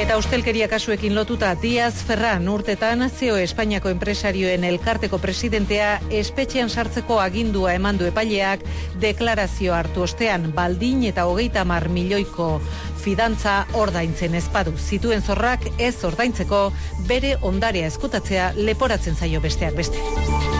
Eta ustelkeria kasuekin lotuta Diaz Ferran urtetan zeo Espainiako enpresarioen elkarteko presidentea espetxean sartzeko agindua eman du epaileak deklarazio hartu ostean baldin eta hogeita mar milioiko fidantza ordaintzen ezpadu. Zituen zorrak ez ordaintzeko bere ondarea eskutatzea leporatzen zaio besteak beste.